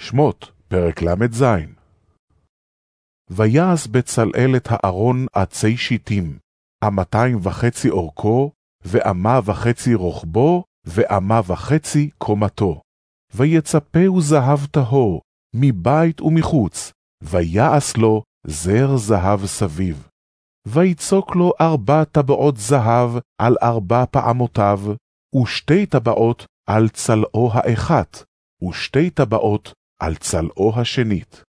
שמות, פרק ל"ז ויעש בצלאל את הארון עצי שיטים, אמתיים וחצי אורכו, ואמה וחצי רוחבו, ואמה וחצי קומתו. ויצפהו זהב טהור, מבית ומחוץ, ויעש לו זר זהב סביב. ויצוק לו ארבע טבעות זהב על ארבע פעמותיו, ושתי טבעות על צלעו האחת, ושתי טבעות על צלעו השנית.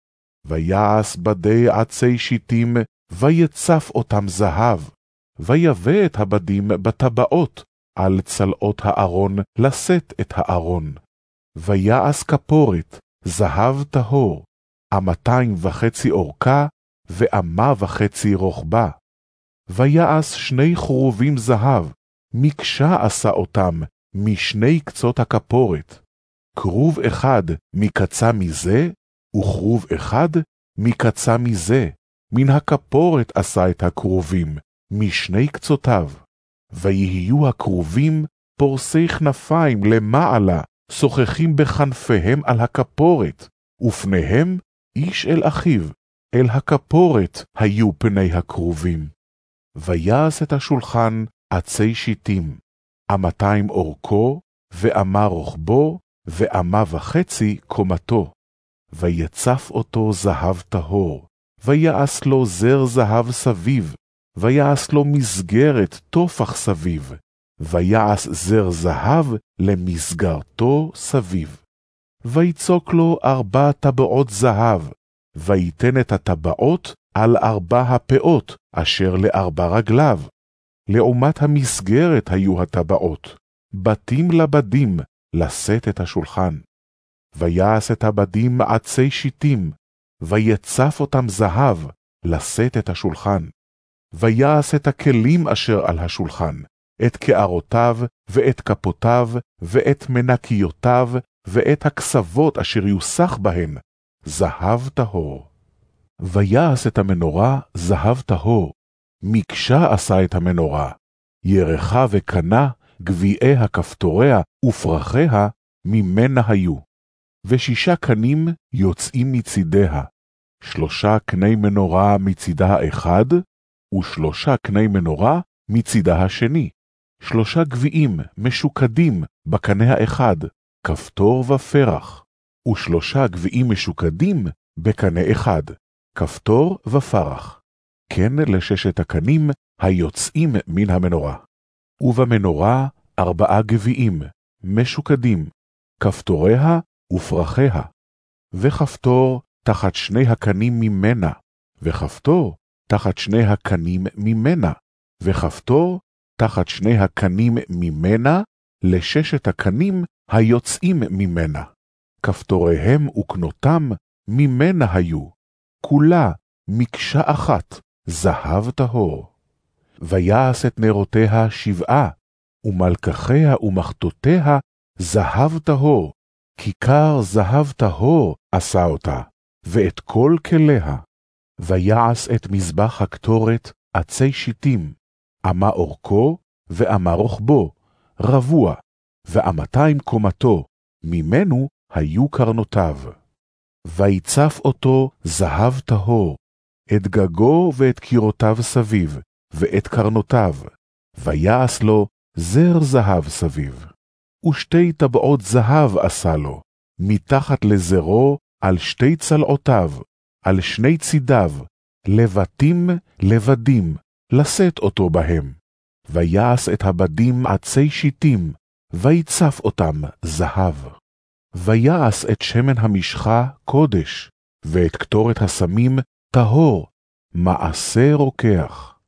ויעש בדי עצי שיטים, ויצף אותם זהב, ויבא את הבדים בטבעות על צלעות הארון לשאת את הארון. ויעש כפורת, זהב טהור, אמתיים וחצי אורכה, ואמה וחצי רוחבה. ויעש שני חרובים זהב, מקשה עשה אותם משני קצות הכפורת. כרוב אחד מקצה מזה, וכרוב אחד מקצה מזה. מן הכפורת עשה את הכרובים, משני קצותיו. ויהיו הכרובים פורסי כנפיים למעלה, שוחחים בכנפיהם על הכפורת, ופניהם איש אל אחיו, אל הכפורת היו פני הכרובים. ויעש את השולחן עצי שיטים, אמתיים אורכו, ואמה רוחבו, ואמה וחצי קומתו. ויצף אותו זהב טהור, ויעש לו זר זהב סביב, ויעש לו מסגרת טופח סביב, ויעש זר זהב למסגרתו סביב. ויצוק לו ארבע טבעות זהב, ויתן את הטבעות על ארבע הפאות אשר לארבע רגליו. לעומת המסגרת היו הטבעות, בתים לבדים, לשאת את השולחן. ויעש את הבדים עצי שיטים, ויצף אותם זהב, לשאת את השולחן. ויעש את הכלים אשר על השולחן, את קערותיו, ואת כפותיו, ואת מנקיותיו, ואת הכסבות אשר יוסח בהן, זהב טהור. ויעש את המנורה זהב טהור, מקשה עשה את המנורה, ירחה וקנה, גביעי הכפתוריה ופרחיה ממנה היו. ושישה קנים יוצאים מצידיה, שלושה קני מנורה מצידה האחד, ושלושה קני מנורה מצידה השני, שלושה גביעים משוקדים בקנה האחד, כפתור ופרח, ושלושה גביעים משוקדים בקנה אחד, כפתור ופרח. כן לששת הקנים היוצאים מן המנורה. ובמנורה ארבעה גביעים, משוקדים, כפתוריה ופרחיה, וכפתור תחת שני הקנים ממנה, וכפתור תחת שני הקנים ממנה, וכפתור תחת שני הקנים ממנה, לששת הקנים היוצאים ממנה. כפתוריהם וקנותם ממנה היו, כולה מקשה אחת, זהב טהור. ויעש את נרותיה שבעה, ומלקחיה ומחתותיה זהב טהור, כיכר זהב טהור עשה אותה, ואת כל כליה. ויעש את מזבח הקטורת עצי שיטים, אמה אורכו ואמה רוחבו, רבוע, ואמתיים קומתו, ממנו היו קרנותיו. ויצף אותו זהב טהור, את גגו ואת קירותיו סביב, ואת קרנותיו, ויעש לו זר זהב סביב. ושתי טבעות זהב עשה לו, מתחת לזרו על שתי צלעותיו, על שני צידיו, לבטים לבדים, לשאת אותו בהם. ויעש את הבדים עצי שיטים, ויצף אותם זהב. ויעש את שמן המשחה קודש, ואת קטורת הסמים טהור, מעשה רוקח.